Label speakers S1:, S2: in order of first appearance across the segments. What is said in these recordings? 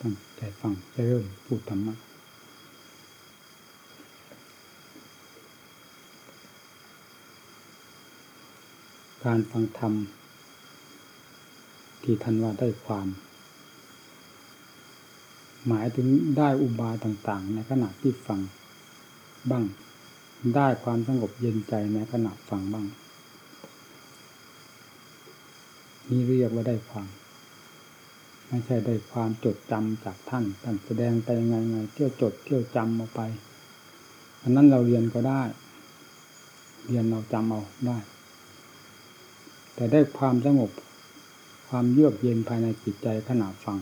S1: ตั้งใจฟังจะเริ่มพูดธรรมะการฟังธรรม ที่ท่านว่าได้ความ หมายถึงได้อุบายต่างๆ ในขณะที่ฟังบ้าง ได้ความสงบเย็นใจในขณะฟังบ้าง นี่เรียกว่าได้ความ ไม่ใช่ได้ความจดจำจากท่านท่านแสดงไปยังไงไงเที่ยวจดเที่ยวจำเอาไปอันนั้นเราเรียนก็ได้ เรียนเราจำเอาได้ แต่ได้ความสงบความเยือกเย็นภายในจิตใจขณะฟัง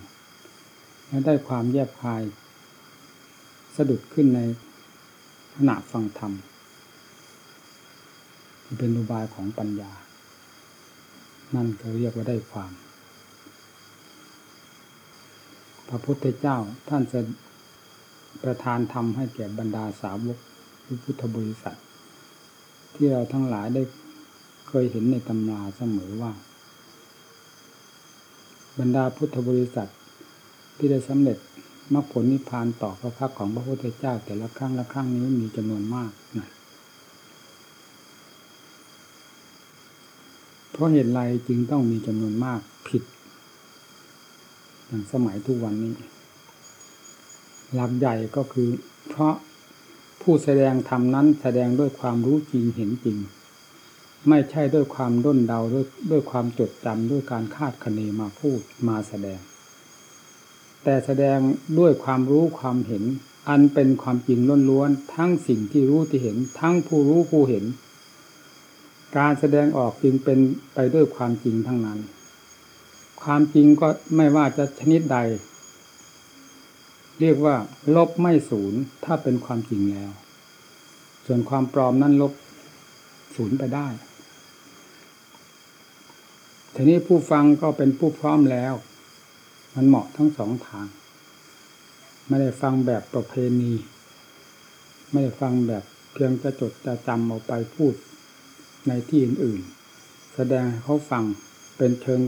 S1: และได้ความแยบคาย สะดุดขึ้นในขณะฟังธรรมเป็นอุบายของปัญญา นั่นก็เรียกว่าได้ความ พระพุทธเจ้าท่านจะประทานธรรมให้แก่บรรดาสาวกพุทธบริษัท ที่เราทั้งหลายได้เคยเห็นในตำราเสมอว่า บรรดาพุทธบริษัทที่ได้สำเร็จมรรคผลนิพพานต่อพระพักของพระพุทธเจ้า แต่ละครั้งละครั้งนี้มีจำนวนมากนะเพราะเหตุไรจึงต้องมีจำนวนมากผิด สมัยทุกวันนี้ หลักใหญ่ก็คือ เพราะผู้แสดงธรรมนั้นแสดงด้วยความรู้จริงเห็นจริง ไม่ใช่ด้วยความด้นเดาด้วยด้วยความจดจำด้วยการคาดคะเนมาพูดมาแสดง แต่แสดงด้วยความรู้ความเห็น อันเป็นความจริงล้วนๆทั้งสิ่งที่รู้ที่เห็น ทั้งผู้รู้ผู้เห็น การแสดงออกจึงเป็นไปด้วยความจริงทั้งนั้น ความจริงก็ไม่ว่าจะชนิดใด เรียกว่า ลบไม่ศูนย์ถ้าเป็นความจริงแล้ว ส่วนความปลอมนั้นลบศูนย์ไปได้ ทีนี้ผู้ฟังก็เป็นผู้พร้อมแล้ว มันเหมาะทั้งสองทาง ไม่ได้ฟังแบบประเพณี ไม่ได้ฟังแบบเพียงจะจดจะจำเอาไปพูดในที่อื่นๆ แสดงเขาฟังเป็นเชิง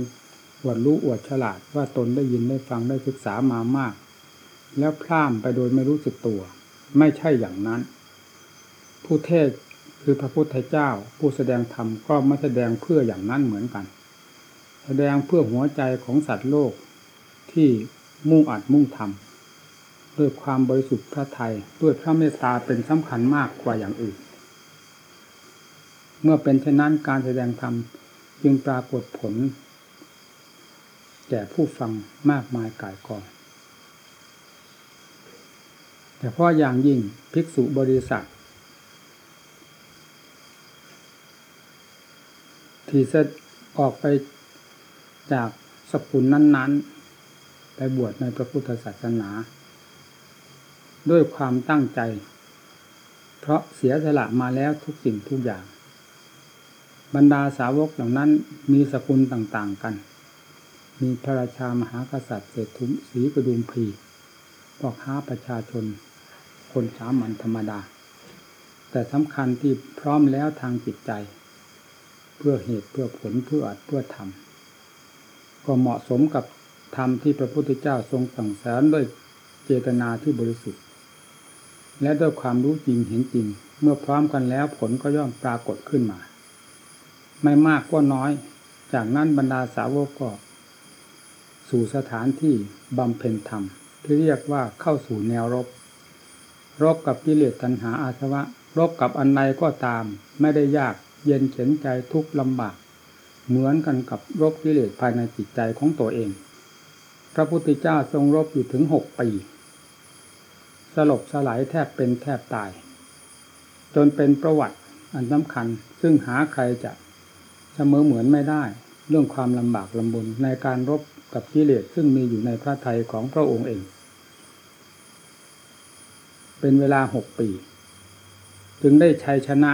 S1: อวดรู้อวดฉลาดว่าตนได้ยินได้ฟังได้ศึกษามามาก แล้วพร่ามไปโดยไม่รู้สึกตัว ไม่ใช่อย่างนั้น ผู้เทศคือพระพุทธเจ้า ผู้แสดงธรรมก็ไม่แสดงเพื่ออย่างนั้นเหมือนกัน แสดงเพื่อหัวใจของสัตว์โลกที่มุ่งอัดมุ่งทำด้วยความบริสุทธิ์พระไทยด้วยพระเมตตาเป็นสำคัญมากกว่าอย่างอื่น เมื่อเป็นเช่นนั้นการแสดงธรรมจึงปรากฏผล ก่ผู้ฟังมากมายกายกองแต่พราะอย่างยิ่งภิกษุบริษัทที่จะออกไปจากสกุลนั้น ๆ ไปบวชในพระพุทธศาสนา ด้วยความตั้งใจ เพราะเสียสละมาแล้วทุกสิ่งทุกอย่าง บรรดาสาวกเหล่านั้นมีสกุลต่าง ๆ กัน มีพระราชามหากษัตริย์เศรษฐุสีกระดุมพีพ่อค้าประชาชน คนสามัญธรรมดา แต่สำคัญที่พร้อมแล้วทางจิตใจ เพื่อเหตุเพื่อผลเพื่ออัดเพื่อทำก็เหมาะสมกับธรรมที่พระพุทธเจ้าทรงสั่งสอนด้วยเจตนาที่บริสุทธิ์ และด้วยความรู้จริงเห็นจริง เมื่อพร้อมกันแล้วผลก็ย่อมปรากฏขึ้นมา ไม่มากก็น้อย จากนั้นบรรดาสาวกก็ สู่สถานที่บำเพ็ญธรรม ที่เรียกว่าเข้าสู่แนวรบ รบกับกิเลสตัณหาอาสวะ รบกับอันใดก็ตาม ไม่ได้ยากเย็นเข็นใจทุกลำบาก เหมือนกันกับรบกิเลสภายในจิตใจของตัวเอง พระพุทธเจ้าทรงรบอยู่ถึงหกปีสลบสลายแทบเป็นแทบตาย จนเป็นประวัติอันสำคัญ ซึ่งหาใครจะเสมอเหมือนไม่ได้ เรื่องความลำบากลำบนในการรบ กับกิเลสซึ่งมีอยู่ในพระทัยของพระองค์เอง เป็นเวลาหกปี จึงได้ชัยชนะ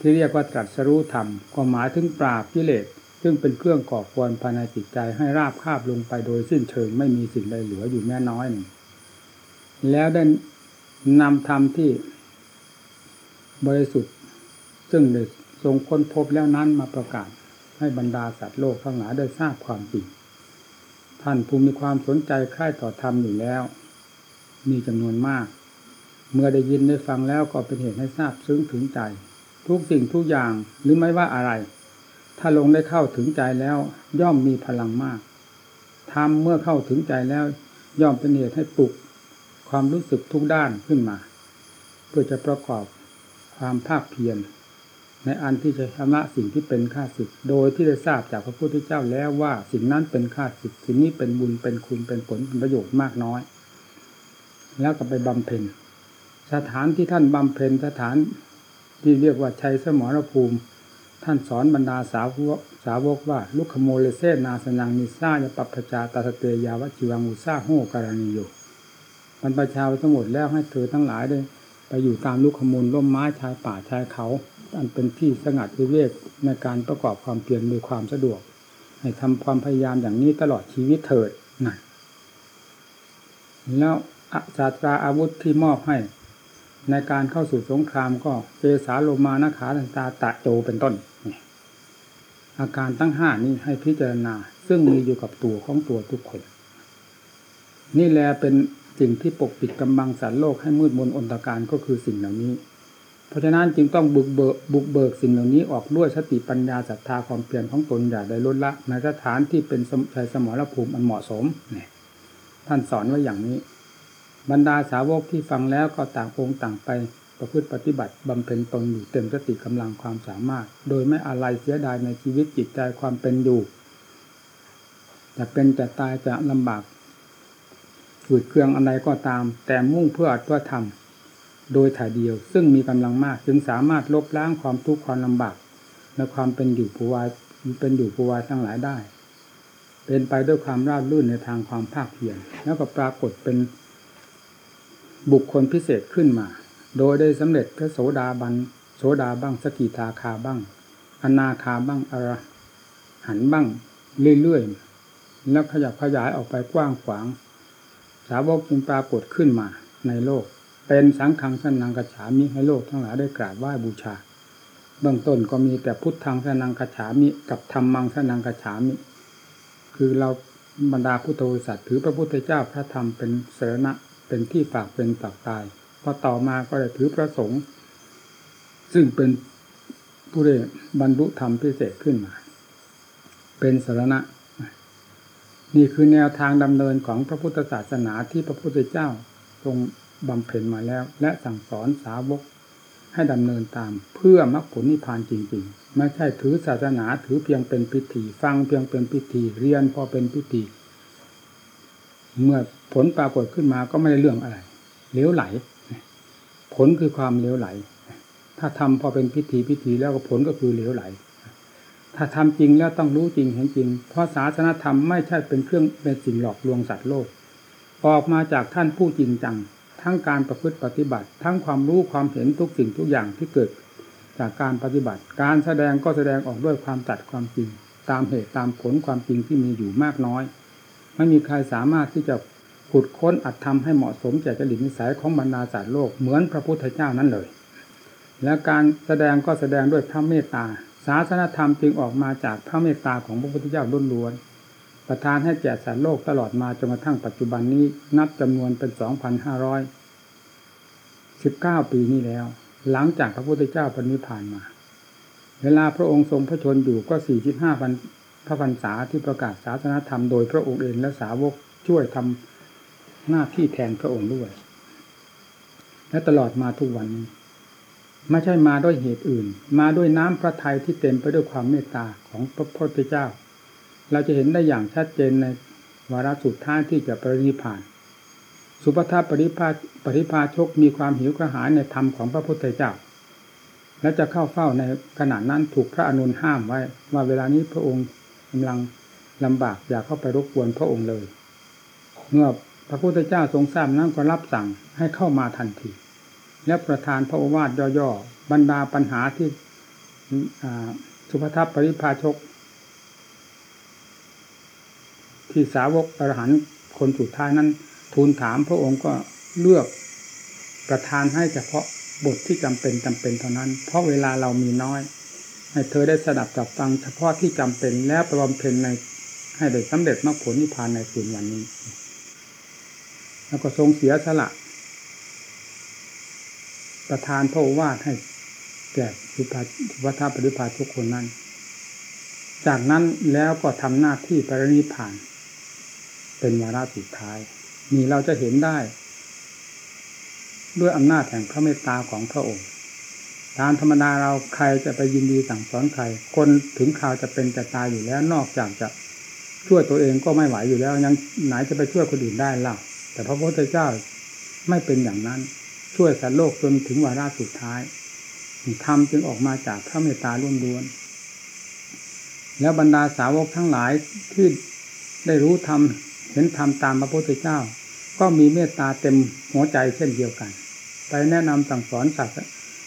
S1: ที่เรียกว่าตรัสรู้ธรรมก็หมายถึงปราบกิเลสซึ่งเป็นเครื่องก่อควรภายในจิตใจให้ราบคาบลงไปโดยสิ้นเชิงไม่มีสิ่งใดเหลืออยู่แม่น้อยหนึ่งแล้วได้นำธรรมที่บริสุทธิ์ ซึ่งได้ทรงค้นพบแล้วนั้นมาประกาศให้บรรดาสัตว์โลกทั้งหลายได้ทราบความจริง ท่านผู้มีความสนใจใคร่ต่อธรรมอยู่แล้ว มีจำนวนมาก เมื่อได้ยินได้ฟังแล้วก็เป็นเหตุให้ทราบซึ้งถึงใจ ทุกสิ่งทุกอย่างหรือไม่ว่าอะไร ถ้าลงได้เข้าถึงใจแล้ว ย่อมมีพลังมากธรรมเมื่อเข้าถึงใจแล้ว ย่อมเป็นเหตุให้ปลุก ความรู้สึกทุกด้านขึ้นมา เพื่อจะประกอบความภาคเพียร ในอันที่จะชำระสิ่งที่เป็นข้าศึกโดยที่ได้ทราบจากพระพุทธเจ้าแล้วว่าสิ่งนั้นเป็นข้าศึกสิ่งนี้เป็นบุญเป็นคุณเป็นผลเป็นประโยชน์มากน้อย แล้วก็ไปบำเพ็ญสถานที่ท่านบำเพ็ญสถานที่เรียกว่าชัยสมรภูมิ ท่านสอนบรรดาสาวกสาวกว่าลุคโมเลเซนาสนังนิซายปัปปจาตาสเตยาวชิวังอุซาโหการณิโยบรรพชาไปทั้งหมดแล้วให้เธอทั้งหลายได้ ไปอยู่ตามลุกขมูลร่มไม้ชายป่าชายเขา อันเป็นที่สงัดวิเวกในการประกอบความเพียรมีความสะดวก ให้ทำความพยายามอย่างนี้ตลอดชีวิตเถิดนั่นแล้วอาศาสตราอาวุธที่มอบให้ ในการเข้าสู่สงครามก็เจสาโลมานาขาตันตาตะโจเป็นต้น อาการตั้งห้านี้ให้พิจารณา ซึ่งมีอยู่กับตัวของตัวทุกคน นี่แหละเป็น สิ่งที่ปกปิดกำบังสารโลกให้มืดมนอนตการก็คือสิ่งเหล่านี้ เพราะฉะนั้นจึงต้องบุกเบิกบุกเบิกสิ่งเหล่านี้ออกด้วยสติปัญญาศรัทธาความเปลี่ยนของตนอย่าได้ลดละในสถานที่เป็นชัยสมรภูมิอันเหมาะสมเนี่ยท่านสอนไว้อย่างนี้ บรรดาสาวกที่ฟังแล้วก็ต่างองค์ต่างไปประพฤติปฏิบัติบำเพ็ญตนอยู่เต็มสติกำลังความสามารถ โดยไม่อะไรเสียดายในชีวิตจิตใจความเป็นอยู่จะเป็นจะตายจะลำบาก ฝืดเครื่องอะไรก็ตาม แต่มุ่งเพื่ออัดเพื่อทำโดยถ่ายเดียว ซึ่งมีกำลังมากจึงสามารถลบล้างความทุกข์ความลำบากและความเป็นอยู่ผู้วายเป็นอยู่ผู้วายทั้งหลายได้ เป็นไปด้วยความราบรื่นในทางความภาคเพียรแล้วก็ปรากฏเป็นบุคคลพิเศษขึ้นมา โดยได้สำเร็จพระโสดาบันโสดาบ้างสกิทาคาบ้าง อนาคาบ้างอรหันบ้างเรื่อยๆแล้วขยับขยายออกไปกว้างขวาง สาวกจึงปรากฏขึ้นมาในโลก เป็นสังฆังสนังกระฉามิให้โลกทั้งหลายได้กราบไหว้บูชา เบื้องต้นก็มีแต่พุทธังสนังกระฉามิกับธรรมังสนังกระฉามิ คือเราบรรดาพุทธบริษัทถือพระพุทธเจ้าพระธรรมเป็นเสนะเป็นที่ฝากเป็นฝากตายพอต่อมาก็ได้ถือพระสงฆ์ซึ่งเป็นผู้ได้บรรลุธรรมพิเศษขึ้นมา เป็นสารณะ นี่คือแนวทางดำเนินของพระพุทธศาสนาที่พระพุทธเจ้าทรงบำเพ็ญมาแล้ว และสั่งสอนสาวกให้ดำเนินตามเพื่อมรรคผลนิพพานจริงๆ ไม่ใช่ถือศาสนาถือเพียงเป็นพิธี ฟังเพียงเป็นพิธี เรียนพอเป็นพิธี เมื่อผลปรากฏขึ้นมาก็ไม่ได้เรื่องอะไรเลี้ยวไหล ผลคือความเลี้ยวไหล ถ้าทำพอเป็นพิธีพิธีแล้วก็ผลก็คือเลี้ยวไหล ถ้าทำจริงแล้วต้องรู้จริงเห็นจริง เพราะศาสนธรรมไม่ใช่เป็นเครื่องเป็นสิ่งหลอกลวงสัตว์โลก ออกมาจากท่านผู้จริงจัง ทั้งการประพฤติปฏิบัติ ทั้งความรู้ความเห็นทุกสิ่งทุกอย่างที่เกิด จากการปฏิบัติ การแสดงก็แสดงออกด้วยความตัดความจริง ตามเหตุตามผลความจริงที่มีอยู่มากน้อย ไม่มีใครสามารถที่จะขุดค้นอัดทำให้เหมาะสมแก่จริตนิสัยของบรรดาสัตว์โลกเหมือนพระพุทธเจ้านั้นเลย และการแสดงก็แสดงด้วยพระเมตตา ศาสนธรรมจึงออกมาจากพระเมตตาของพระพุทธเจ้าล้วนๆประทานให้แก่สารโลกตลอดมาจนกระทั่งปัจจุบันนี้นับจำนวนเป็นสองพันห้าร้อยสิบเก้าปีนี้แล้ว หลังจากพระพุทธเจ้าปณิพานมา เวลาพระองค์ทรงพระชนอยู่ก็สี่สิบห้าพันพระพรรษาที่ประกาศศาสนธรรมโดยพระองค์เองและสาวกช่วยทำหน้าที่แทนพระองค์ด้วย และตลอดมาทุกวันนี้ ไม่ใช่มาด้วยเหตุอื่น มาด้วยน้ำพระทัยที่เต็มไปด้วยความเมตตาของพระพุทธเจ้า เราจะเห็นได้อย่างชัดเจนในวาระสุดท้ายที่จะปรินิพาน สุภาปริพาปริพาชกมีความหิวกระหายในธรรมของพระพุทธเจ้า และจะเข้าเฝ้าในขณะนั้นถูกพระอนุนห้ามไว้ ว่าเวลานี้พระองค์กำลังลำบากอย่าเข้าไปรบกวนพระองค์เลย เมื่อพระพุทธเจ้าทรงทราบนั้นก็รับสั่งให้เข้ามาทันที และประธานพระโอวาทย่อๆบรรดาปัญหาที่สุภทัพปริพาชก ที่สาวกอรหันคนสุดท้ายนั้น ทูลถามพระองค์ก็เลือกประทานให้เฉพาะบทที่จำเป็นจำเป็นเท่านั้น เพราะเวลาเรามีน้อย ให้เธอได้สดับจับฟังเฉพาะที่จำเป็นแล้วประบำเพ็ญในให้ได้สำเร็จมรรคผลนิพพานในคืนวันนี้ แล้วก็ทรงเสียสละ ประทานพระวาทให้แก่สุภาวัฏปฏิภาทุกคนนั้น จากนั้นแล้วก็ทำหน้าที่ปรินิพพาน เป็นวาระสุดท้าย นี่เราจะเห็นได้ ด้วยอำนาจแห่งพระเมตตาของพระองค์ตามธรรมดาเราใครจะไปยินดีสั่งสอนใคร คนถึงข่าวจะเป็นจะตายอยู่แล้ว นอกจากจะช่วยตัวเองก็ไม่ไหวอยู่แล้ว ยังไหนจะไปช่วยคนอื่นได้ล่ะแต่พระพุทธเจ้าไม่เป็นอย่างนั้น ช่วยสัตว์โลกจนถึงวาระสุดท้ายธรรมจึงออกมาจากพระเมตตาล้วนๆแล้วบรรดาสาวกทั้งหลายที่ได้รู้ธรรมเห็นธรรมตามพระพุทธเจ้า ก็มีเมตตาเต็มหัวใจเช่นเดียวกัน ไปแนะนำสั่งสอนศา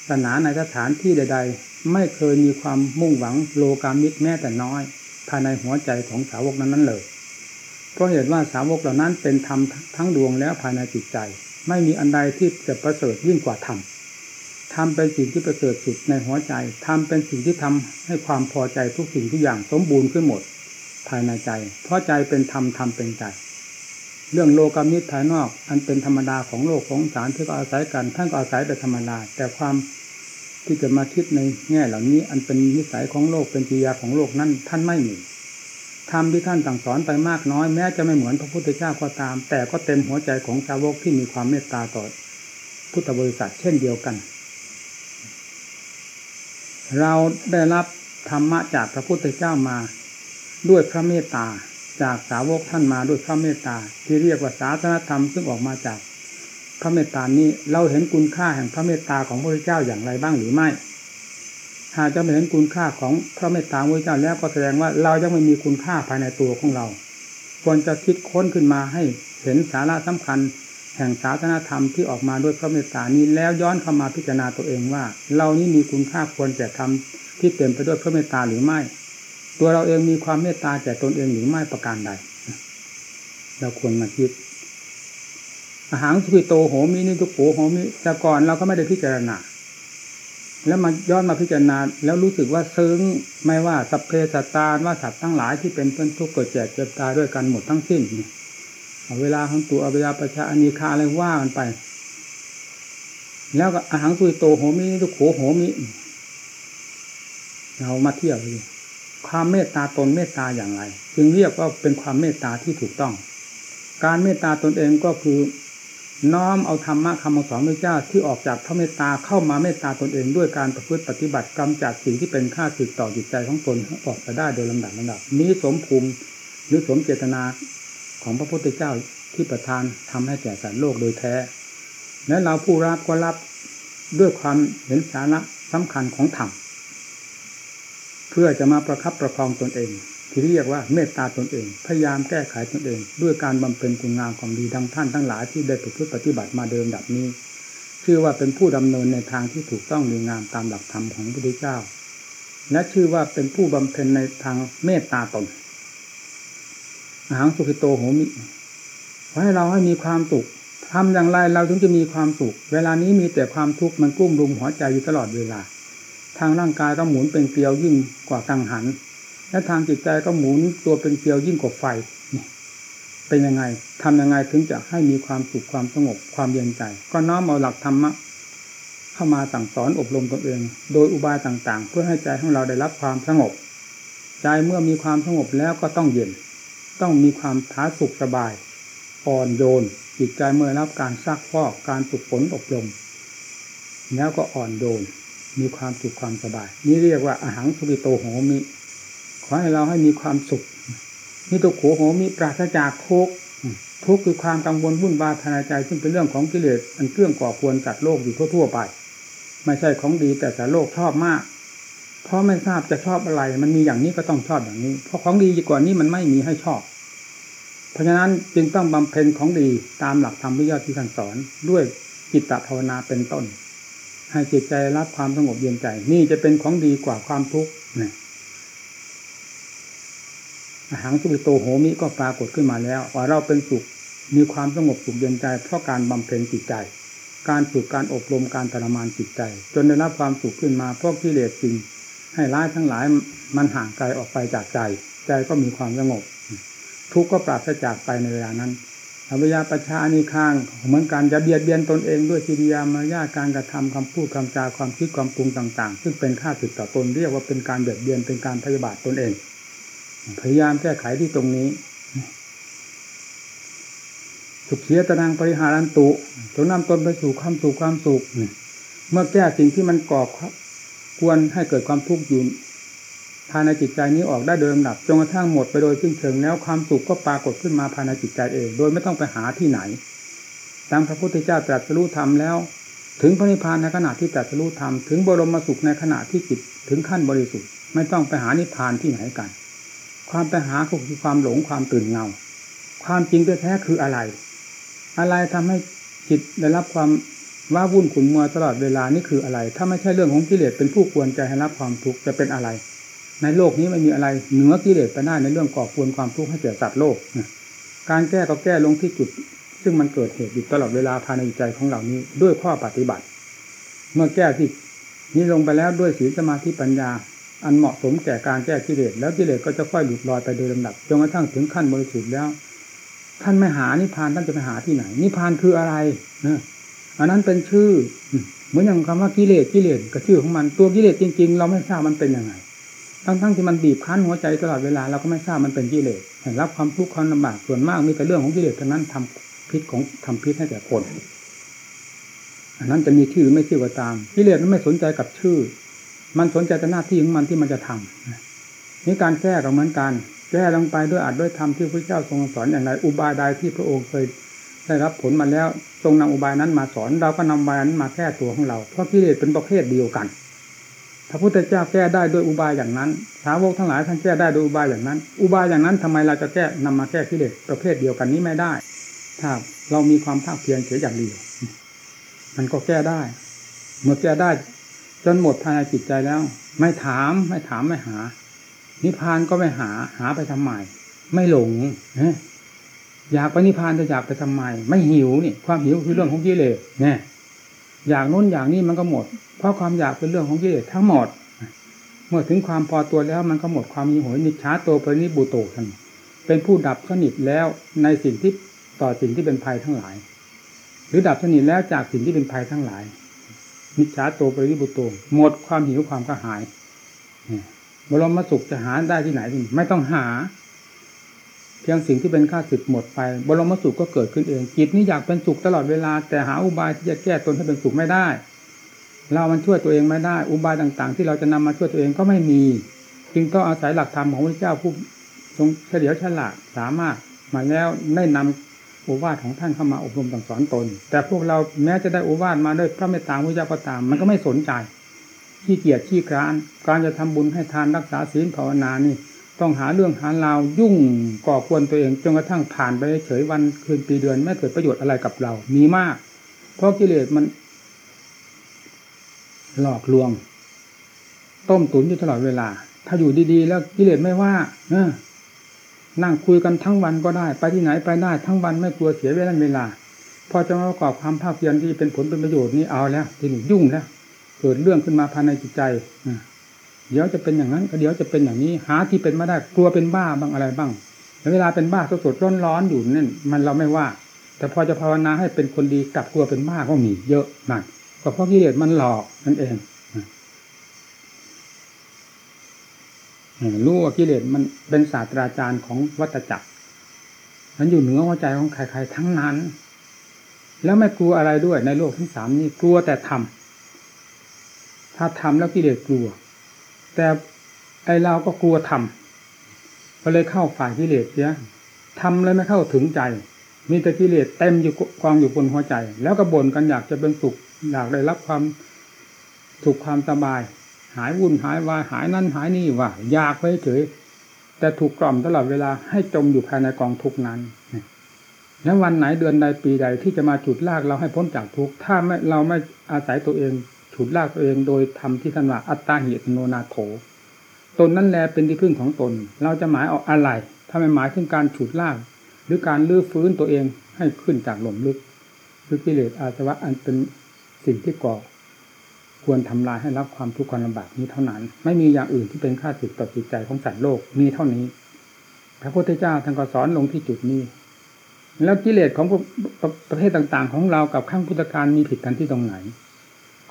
S1: สนาในสถานที่ใด ๆ ไม่เคยมีความมุ่งหวังโลกามิตรแม้แต่น้อย ภายในหัวใจของสาวกนั้นนั้นเลย เพราะเหตุว่าสาวกเหล่านั้นเป็นธรรมทั้งดวงแล้วภายในจิตใจ ไม่มีอันใดที่จะประเสริฐยิ่งกว่าธรรมธรรมเป็นสิ่งที่ประเสริฐสุดในหัวใจธรรมเป็นสิ่งที่ทำให้ความพอใจทุกสิ่งทุกอย่างสมบูรณ์ขึ้นหมด ภายในใจ เพราะใจเป็นธรรมธรรมเป็นใจ เรื่องโลกามิตรภายนอก อันเป็นธรรมดาของโลกของสารที่ก็อาศัยกันท่านก็อาศัยแต่ธรรมดา แต่ความที่จะมาคิดในแง่เหล่านี้ อันเป็นนิสัยของโลกเป็นกิยาของโลกนั้นท่านไม่มี ธรรมที่ท่านสั่งสอนไปมากน้อยแม้จะไม่เหมือนพระพุทธเจ้าก็ตาม แต่ก็เต็มหัวใจของสาวกที่มีความเมตตาต่อพุทธบริษัทเช่นเดียวกัน เราได้รับธรรมะจากพระพุทธเจ้ามาด้วยพระเมตตาจากสาวกท่านมาด้วยพระเมตตาที่เรียกว่าศาสนธรรมซึ่งออกมาจากพระเมตตานี้เราเห็นคุณค่าแห่งพระเมตตาของพระพุทธเจ้าอย่างไรบ้างหรือไม่ หากจะไม่เห็นคุณค่าของพระเมตตาพระเจ้าแล้วก็แสดงว่าเรายังไม่มีคุณค่าภายในตัวของเรา ควรจะคิดค้นขึ้นมาให้เห็นสาระสำคัญ แห่งศาสนาธรรมที่ออกมาด้วยพระเมตตานี้แล้วย้อนเข้ามาพิจารณาตัวเองว่า เรานี้มีคุณค่าควรจะทำที่เต็มไปด้วยพระเมตตาหรือไม่ ตัวเราเองมีความเมตตาแก่ตนเองหรือไม่ประการใด เราควรมาคิดอาหารสุกิโตโหมินิทุโขโหมิแต่ก่อนเราก็ไม่ได้พิจารณา แล้วมาย้อนมาพิจารณาแล้วรู้สึกว่าซึ้งไม่ว่าสัพเพสตตาว่าสัตว์ทั้งหลายที่เป็นเพื่อนทุกข์เกิดแก่เจ็บตายด้วยกันหมดทั้งสิ้นเวลาของตัวอวิยาประชาอนิคาอะไรว่ากันไป แล้วก็อาหารสุกิโตโหมินิทุกโขโหมิเรามาเทียบดูความเมตตาตนเมตตาอย่างไร จึงเรียกว่าเป็นความเมตตาที่ถูกต้อง การเมตตาตนเองก็คือ น้อมเอาธรรมะคำสอนพระเจ้าที่ออกจากพระเมตตาเข้ามาเมตตาตนเองด้วยการประพฤติปฏิบัติกรรมจากสิ่งที่เป็นค่าสึกต่อจิตใจของตนออกไปได้โดยลำดับลำดับนี้สมภูมิหรือสมเจตนาของพระพุทธเจ้าที่ประทานทำให้แก่สัตว์โลกโดยแท้ และเราผู้รับก็รับด้วยความเห็นสาระสำคัญของธรรมเพื่อจะมาประคับประคองตนเอง ที่เรียกว่าเมตตาตนเอง พยายามแก้ไขตนเอง ด้วยการบำเพ็ญคุณงามความดีทั้งท่านทั้งหลายที่ได้ประพฤติปฏิบัติมาเดิมดับนี้ ชื่อว่าเป็นผู้ดำเนินในทางที่ถูกต้องดีงามตามหลักธรรมของพระพุทธเจ้า และชื่อว่าเป็นผู้บำเพ็ญในทางเมตตาตนอาหารสุขิโตโหมิขอให้เราให้มีความสุขทำอย่างไรเราถึงจะมีความสุข เวลานี้มีแต่ความทุกข์มันกุ้มรุมหัวใจอยู่ตลอดเวลา ทางร่างกายก็หมุนเป็นเกลียวยิ่งกว่ากังหัน และทางจิตใจก็หมุนตัวเป็นเกลียวยิ่งกว่าไฟเป็นยังไงทำยังไงถึงจะให้มีความสุขความสงบความเย็นใจ ก็น้อมเอาหลักธรรมะเข้ามาสั่งสอนอบรมตนเอง โดยอุบายต่างๆ เพื่อให้ใจของเราได้รับความสงบ ใจเมื่อมีความสงบแล้วก็ต้องเย็น ต้องมีความท้าสุขสบายอ่อนโยน จิตใจเมื่อรับการซักฟอกการฝึกฝนอบรม แล้วก็อ่อนโยนมีความสุขความสบาย นี่เรียกว่าอาหารสุกิโตโหมิ อให้เราให้มีความสุขนี่ตัวโขโหมีปราศจากทุกทุกคือความกังวลวุ่นวายภายในใจ ซึ่งเป็นเรื่องของกิเลสอันเครื่องก่อควรจัดโลกอยู่ทั่วๆไป ไม่ใช่ของดีแต่แต่โลกชอบมาก เพราะไม่ทราบจะชอบอะไร มันมีอย่างนี้ก็ต้องชอบอย่างนี้ เพราะของดีกว่านี้มันไม่มีให้ชอบ เพราะฉะนั้นจึงต้องบำเพ็ญของดีตามหลักธรรมวิทยาที่ท่านสอนด้วยจิตตภาวนาเป็นต้น ให้จิตใจรับความสงบเย็นใจ นี่จะเป็นของดีกว่าความทุกข์เนี่ย อาหารสุิโตโหมิก็ปรากฏขึ้นมาแล้วว่าเราเป็นสุขมีความสงบสุขเย็นใจ เพราะการบำเพ็ญจิตใจ การฝึกการอบรมการทรมานจิตใจ จนได้รับความสุขขึ้นมาเพราะกิเลสจริง ให้ร้ายทั้งหลายมันห่างไกลออกไปจากใจ ใจก็มีความสงบ ทุกข์ก็ปราศจากไปในเวลานั้นอวิยาประชานิข้างเหมือนกันจะเบียดเบียนตนเองด้วยกิริยามารยาการกระทำคำพูดคำจาความคิดความปรุงต่าง ๆ ซึ่งเป็นค่าสึกต่อตนเรียกว่าเป็นการเบียดเบียนเป็นการพยาบาทตนเอง พยายามแก้ไขที่ตรงนี้ สุขียตนังปริหารันตุจงนำตนไปสู่ความสุขความสุขเมื่อแก้สิ่งที่มันก่อควรให้เกิดความทุกข์อยู่ภายในจิตใจนี้ออกได้โดยลำดับจนกระทั่งหมดไปโดยสิ้นเชิงแล้วความสุขก็ปรากฏขึ้นมาภายในจิตใจเอง โดยไม่ต้องไปหาที่ไหนตามพระพุทธเจ้าตรัสรู้ธรรมแล้ว ถึงพระนิพพานในขณะที่ตรัสรู้ธรรมถึงบรมสุขในขณะที่จิตถึงขั้นบริสุทธิ์ไม่ต้องไปหานิพพานที่ไหนกัน ความไปหาก็คือความหลงความตื่นเงา ความจริงแท้ๆคืออะไร อะไรทำให้จิตได้รับความว่าวุ่นขุนมัวตลอดเวลานี่คืออะไร ถ้าไม่ใช่เรื่องของกิเลสเป็นผู้ควรใจให้รับความทุกข์จะเป็นอะไร ในโลกนี้ไม่มีอะไรเหนือกิเลสไปได้ในเรื่องก่อควรความทุกข์ให้แก่สัตว์โลกการแก้ก็แก้ลงที่จุด ซึ่งมันเกิดเหตุอยู่ตลอดเวลาภายในใจของเหล่านี้ด้วยข้อปฏิบัติ เมื่อแก้ที่นี้ลงไปแล้วด้วยศีลสมาธิปัญญา อันเหมาะสมแก่การแก้กิเลสแล้วกิเลสก็จะค่อยหลุดลอยไปโดยลำดับจนกระทั่งถึงขั้นบริสุทธิ์แล้วท่านไม่หานิพานท่านจะไปหาที่ไหน นิพานคืออะไรนะอันนั้นเป็นชื่อ เหมือนอย่างคำว่ากิเลสกิเลสก็ชื่อของมันตัวกิเลสจริง ๆ เราไม่ทราบมันเป็นยังไงทั้งๆที่มันบีบคั้นหัวใจตลอดเวลาเราก็ไม่ทราบมันเป็นกิเลสรับความทุกข์ความลำบากส่วนมากมีแต่เรื่องของกิเลสเท่านั้นทำพิษของทำพิษให้แก่คนอันนั้นจะมีชื่อไม่ชื่อก็ตามกิเลสนั้นไม่สนใจกับชื่อ มันสนใจแต่หน้าที่ของมันที่มันจะทำนี่การแก้ก็เหมือนกัน แก้ลงไปด้วยอาจด้วยธรรมที่พระเจ้าทรงสอนอย่างไรอุบายใดที่พระองค์เคยได้รับผลมาแล้วทรงนำอุบายนั้นมาสอนเราก็นำอุบายนั้นมาแก้ตัวของเรา เพราะกิเลสเป็นประเภทเดียวกันพระพุทธเจ้าแก้ได้ด้วยอุบายอย่างนั้นสาวกทั้งหลายท่านแก้ได้ด้วยอุบายอย่างนั้น อุบายอย่างนั้นทำไมเราจะแก้นำมาแก้กิเลสประเภทเดียวกันนี้ไม่ได้ ถ้าเรามีความภาคเพียรเฉยอย่างเดียวมันก็แก้ได้ เมื่อแก้ได้ จนหมดภายในจิตใจแล้ว ไม่ถามไม่ถามไม่หา นิพพานก็ไม่หา หาไปทำไมไม่หลงอยากไปนิพพานจะอยากไปทำไม ไม่หิวนี่ความหิวคือเรื่องของกิเลสเนี่ยอยากนู้นอย่างนี้มันก็หมด เพราะความอยากเป็นเรื่องของกิเลสทั้งหมด เมื่อถึงความพอตัวแล้วมันก็หมดความมีหยนิช้าโตปรินิบุโตท่านเป็นผู้ดับสนิทแล้วในสิ่งที่ต่อสิ่งที่เป็นภัยทั้งหลาย หรือดับสนิทแล้วจากสิ่งที่เป็นภัยทั้งหลาย นิช้าโตปรินิบุโตหมดความหิวความกระหายบรมสุขจะหาได้ที่ไหนไม่ต้องหา เพียงสิ่งที่เป็นค่าศึกหมดไป บรมสุขก็เกิดขึ้นเองจิตนี้อยากเป็นสุขตลอดเวลา แต่หาอุบายที่จะแก้ตนให้เป็นสุขไม่ได้ เรามันช่วยตัวเองไม่ได้ อุบายต่างๆ ที่เราจะนำมาช่วยตัวเองก็ไม่มี จึงต้องอาศัยหลักธรรมของพระเจ้าผู้ทรงเฉลียวฉลาดสามารถมาแล้วได้นำอุบาทของท่านเข้ามาอบรมสั่งสอนตน แต่พวกเราแม้จะได้อุบาทมาด้วยพระเมตตาพระเจ้าก็ตาม มันก็ไม่สนใจขี้เกียจขี้คร้าน การจะทำบุญให้ทานรักษาศีลภาวนานี่ ต้องหาเรื่องหาราวยุ่งก่อควรตัวเองจนกระทั่งผ่านไปเฉยวันคืนปีเดือนไม่เกิดประโยชน์อะไรกับเรา มีมาก เพราะกิเลสมัน หลอกลวง ต้มตุ๋นอยู่ตลอดเวลา ถ้าอยู่ดีๆ แล้วกิเลสไม่ว่า เออ นั่งคุยกันทั้งวันก็ได้ ไปที่ไหนไปได้ทั้งวันไม่กลัวเสียเวลาเวลา พอจะมาประกอบความภาคเพียรที่เป็นผลเป็นประโยชน์นี่เอาแล้วทีนี้ยุ่งแล้วเกิดเรื่องขึ้นมาภายในจิตใจเดี๋ยวจะเป็นอย่างนั้นเดี๋ยวจะเป็นอย่างนี้หาที่เป็นไม่ได้กลัวเป็นบ้าบ้างอะไรบ้างเวลาเป็นบ้าสดๆร้อนๆอยู่นั่นมันเราไม่ว่า แต่พอจะภาวนาให้เป็นคนดีกลับกลัวเป็นบ้าก็มีเยอะนั่นก็เพราะกิเลสมันหลอกนั่นเอง รู้ว่ากิเลสมันเป็นศาสตราจารย์ของวัตจักรมันอยู่เหนือหัวใจของใครๆทั้งนั้น แล้วไม่กลัวอะไรด้วยในโลกทั้งสามนี้กลัวแต่ทำถ้าทำแล้วกิเลสกลัว แต่ไอเราก็กลัวทำก็เลยเข้าฝ่ายกิเลสเสียทำเลยไม่เข้าถึงใจ มีแต่กิเลสเต็มอยู่กองอยู่บนหัวใจ แล้วก็บ่นกันอยากจะเป็นสุขอยากได้รับความสุขความสบาย หายวุ่นหายวายหายนั่นหายนี่ว่า อยากไปเฉยแต่ถูกกล่อมตลอดเวลาให้จมอยู่ภายในกองทุกนั้นแล้ววันไหนเดือนใดปีใดที่จะมาจุดลากเราให้พ้นจากทุกถ้าไม่เราไม่อาศัยตัวเอง ฉุดลากตัวเองโดยทำที่ท่านว่าอัตตาหิตโนนาโถตนนั่นแลเป็นที่พึ่งของตน เราจะหมายเอาอะไรถ้าไม่หมายถึงการฉุดลาก หรือการลื้อฟื้นตัวเองให้ขึ้นจากหล่มลึกคือกิเลสอาสวะอันเป็นสิ่งที่ก่อ ควรทำลายให้รับความทุกข์ความลำบากนี้เท่านั้น ไม่มีอย่างอื่นที่เป็นค่าสึกต่อจิตใจของสัตว์โลกมีเท่านี้ พระพุทธเจ้าท่านก็สอนลงที่จุดนี้ แล้วกิเลสของประเภทต่าง ๆ ของเรากับข้างพุทธการมีผิดกันที่ตรงไหน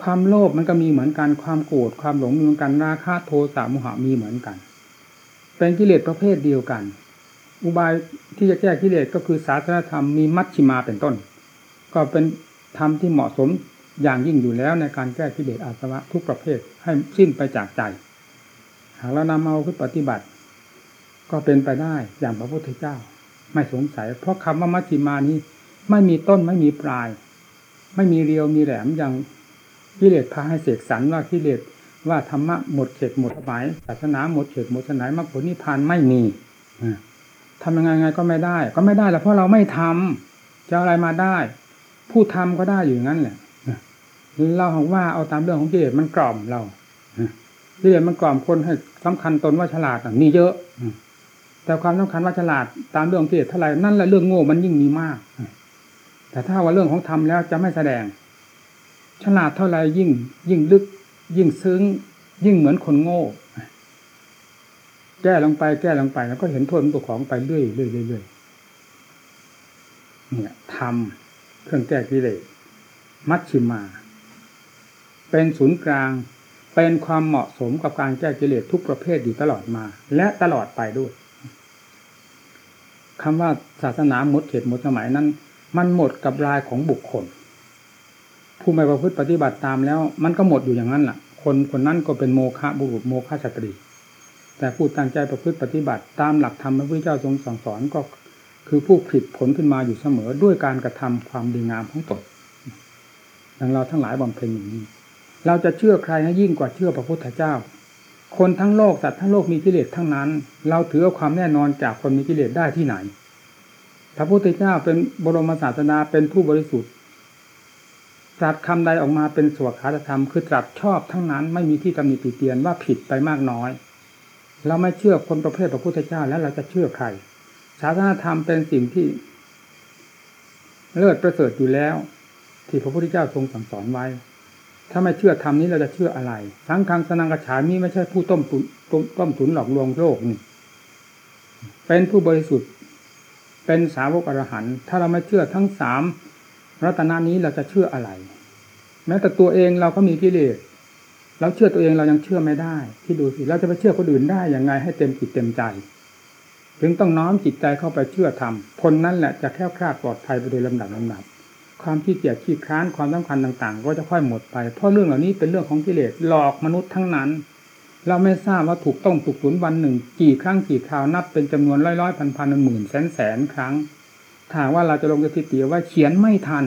S1: ความโลภมันก็มีเหมือนกันความโกรธความหลงมีเหมือนกันราคะโทสะโมหะมีเหมือนกัน เป็นกิเลสประเภทเดียวกัน อุบายที่จะแก้กิเลสก็คือศาสนธรรมมีมัชชิมาเป็นต้น ก็เป็นธรรมที่เหมาะสม อย่างยิ่งอยู่แล้วในการแก้กิเลสอาสวะทุกประเภทให้สิ้นไปจากใจ หากเรานำเอาขึ้นปฏิบัติ ก็เป็นไปได้อย่างพระพุทธเจ้า ไม่สงสัย เพราะคำว่ามัชฌิมานี้ ไม่มีต้นไม่มีปลาย ไม่มีเรียวมีแหลมอย่างกิเลสพาให้เสกสรรว่ากิเลสว่าธรรมะหมดเขตหมดหมายศาสนาหมดเขตหมดสนายมรรคผลนิพพานไม่มีทำยังไงไงก็ไม่ได้ ก็ไม่ได้แล้วเพราะเราไม่ทำจะอะไรมาได้ ผู้ทำก็ได้อยู่งั้นแหละ เราของว่าเอาตามเรื่องของกิเลสมันกล่อมเรากิเลสมันกล่อมคนให้สำคัญตนว่าฉลาดมีเยอะ แต่ความสำคัญว่าฉลาดตามเรื่องกิเลสเท่าไหร่นั่นแหละเรื่องโง่มันยิ่งมีมาก แต่ถ้าว่าเรื่องของธรรมแล้วจะไม่แสดง ฉลาดเท่าไหร่ยิ่ง ยิ่งลึก ยิ่งซึ้ง ยิ่งเหมือนคนโง่แก้ลงไปแก้ลงไปแล้วก็เห็นโทษตัวของไปเรื่อยเรื่อยเรื่อยเนี่ยทำเครื่องแก้กิเลสมัชชิมา เป็นศูนย์กลาง เป็นความเหมาะสมกับการแก้กิเลสทุกประเภทอยู่ตลอดมา และตลอดไปด้วยคำว่าศาสนาหมดเขตหมดสมัยนั้น มันหมดกับรายของบุคคล ผู้ไม่ประพฤติปฏิบัติตามแล้ว มันก็หมดอยู่อย่างนั้นแหละคนคนนั้นก็เป็นโมฆะบุรุษโมฆะสตรี แต่ผู้ตั้งใจประพฤติปฏิบัติตามหลักธรรมพระพุทธเจ้าทรงสั่งสอนก็คือผู้ผิดผลขึ้นมาอยู่เสมอด้วยการกระทำความดีงามของตนดังเราทั้งหลายบำเพ็ญอย่างนี้ เราจะเชื่อใครให้ยิ่งกว่าเชื่อพระพุทธเจ้า คนทั้งโลกสัตว์ทั้งโลกมีกิเลสทั้งนั้น เราถือความแน่นอนจากคนมีกิเลสได้ที่ไหน พระพุทธเจ้าเป็นบรมศาสดาเป็นผู้บริสุทธิ์ตรัสคำใดออกมาเป็นสวขาธรรมคือตรัสชอบทั้งนั้นไม่มีที่ตำหนิติเตียนว่าผิดไปมากน้อย เราไม่เชื่อคนประเภทพระพุทธเจ้าแล้วเราจะเชื่อใครศาสนาธรรมเป็นสิ่งที่ เลิศประเสริฐอยู่แล้ว ที่พระพุทธเจ้าทรงสั่งสอนไว้ ถ้าไม่เชื่อธรรมนี้เราจะเชื่ออะไร ทั้งคังสนังกระฉามีไม่ใช่ผู้ต้มตุนต้มตุนหลอกลวงโลกนี่ เป็นผู้บริสุทธิ์ เป็นสาวกอรหันต์ถ้าเราไม่เชื่อทั้งสามรัตนานี้เราจะเชื่ออะไร แม้แต่ตัวเองเราก็มีกิเลสเราเชื่อตัวเองเรายังเชื่อไม่ได้ที่ดูสิเราจะไปเชื่อคนอื่นได้อย่างไงให้เต็มจิตเต็มใจถึงต้องน้อมจิตใจเข้าไปเชื่อธรรมคนนั้นแหละจะแค่คลาดปลอดภัยไปโดยลำดับลำดับ ความขี้เกียจขี้ค้านความสำคัญต่าง ๆ ก็จะค่อยหมดไป เพราะเรื่องเหล่านี้เป็นเรื่องของกิเลสหลอกมนุษย์ทั้งนั้น เราไม่ทราบว่าถูกต้องถูกตุนวันหนึ่ง กี่ครั้งกี่คราวนับเป็นจำนวนร้อยร้อยพันพันหมื่นแสนแสนครั้งถ้าว่าเราจะลงสถิติว่าเขียนไม่ทัน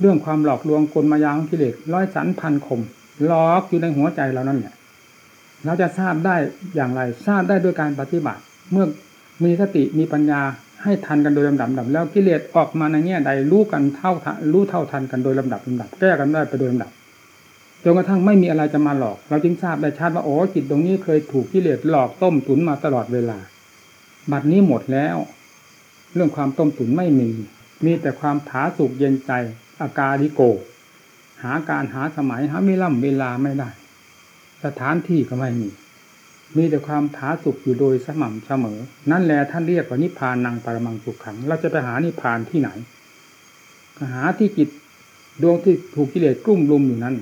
S1: เรื่องความหลอกลวงกลมายาของกิเลสร้อยสันพันคมหลอกอยู่ในหัวใจเรานั่นแหละเราจะทราบได้อย่างไรทราบได้ด้วยการปฏิบัติ เมื่อมีสติมีปัญญา ให้ทันกันโดยลำดับดับแล้วกิเลสออกมาในแง่ใดรู้กันเท่ารู้เท่าทันกันโดยลำดับลำดับ แก้กันได้ไปโดยลำดับจนกระทั่งไม่มีอะไรจะมาหลอก เราจึงทราบได้ชัดว่าโอ้จิตตรงนี้เคยถูกกิเลสหลอกต้มตุนมาตลอดเวลา บัดนี้หมดแล้ว เรื่องความต้มตุนไม่มี มีแต่ความผาสุกเย็นใจ อาการดิโก หาการหาสมัยหาไม่ล่ำเวลาไม่ได้ สถานที่ก็ไม่มี มีแต่ความผาสุกอยู่โดยสม่ำเสมอ นั่นแหละท่านเรียกว่านิพพานนางปรมังสุขขัง เราจะไปหานิพพานที่ไหน หาที่จิตดวงที่ถูกกิเลสกลุ่มลุมอยู่นั้น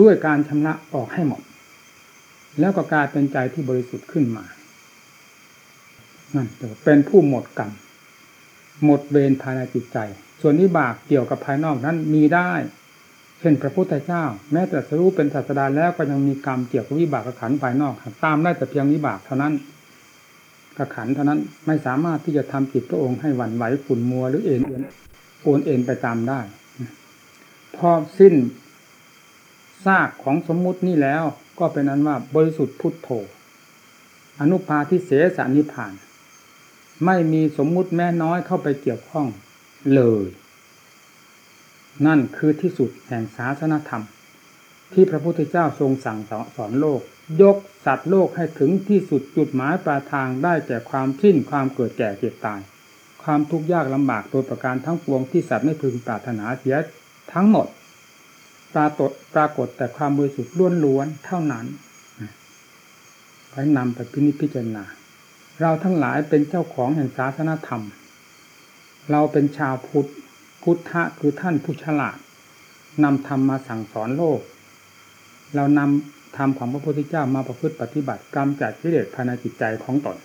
S1: ด้วยการชำระออกให้หมด แล้วก็กลายเป็นใจที่บริสุทธิ์ขึ้นมา นั่นเป็นผู้หมดกรรม หมดเวรภายในจิตใจ ส่วนนิบากเกี่ยวกับภายนอกนั้นมีได้ ช่นพระพุทธเจ้า แม้แต่สรู้เป็นศาสดาแล้วก็ยังมีกรรมเกี่ยวกับวิบากขันภายนอกตามได้แต่เพียงวิบากเท่านั้นกขันเท่านั้นไม่สามารถที่จะทำจิตพระองค์ให้หวั่นไหวขุ่นมัวหรือเอ็นเอ็นโอนเอ็นไปตามได้พอสิ้นซากของสมมุตินี่แล้ว ก็เป็นนั้นว่าบริสุทธิ์พุทโธอนุภาทิเสสานิพาน ไม่มีสมมุติแม่น้อยเข้าไปเกี่ยวข้องเลย นั่นคือที่สุดแห่งศาสนธรรม ที่พระพุทธเจ้าทรงสั่งสอนโลก ยกสัตว์โลกให้ถึงที่สุดจุดหมายปลายทางได้แก่ความสิ้นความเกิดแก่เจ็บตาย ความทุกข์ยากลำบากโดยประการทั้งปวงที่สัตว์ไม่พึงปรารถนาเสียทั้งหมดปปรากฏปรากฏแต่ความบริสุทธิ์ล้วนๆเท่านั้นไปนำไปพินิจพิจารณา เราทั้งหลายเป็นเจ้าของแห่งศาสนธรรม เราเป็นชาวพุทธ พุทธะคือท่านผู้ฉลาดนำธรรมมาสั่งสอนโลก เรานำธรรมของพระพุทธเจ้ามาประพฤติปฏิบัติกรรมจัดกิเลสภายในจิตใจของตน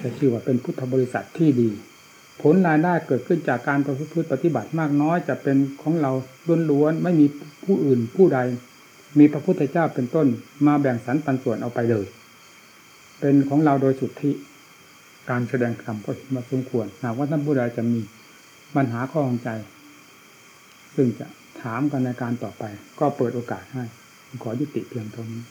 S1: จะชื่อว่าเป็นพุทธบริษัทที่ดี ผลรายได้เกิดขึ้นจากการประพฤติปฏิบัติมากน้อยจะเป็นของเราล้วนๆไม่มีผู้อื่นผู้ใด มีพระพุทธเจ้าเป็นต้นมาแบ่งสรรปันส่วนเอาไปเลย เป็นของเราโดยสุทธิการแสดงธรรมก็มาสมควรหากว่าท่านผู้ใดจะมี ปัญหาข้อของใจ ซึ่งจะถามกันในการต่อไป ก็เปิดโอกาสให้ ขอยุติเพียงเท่านี้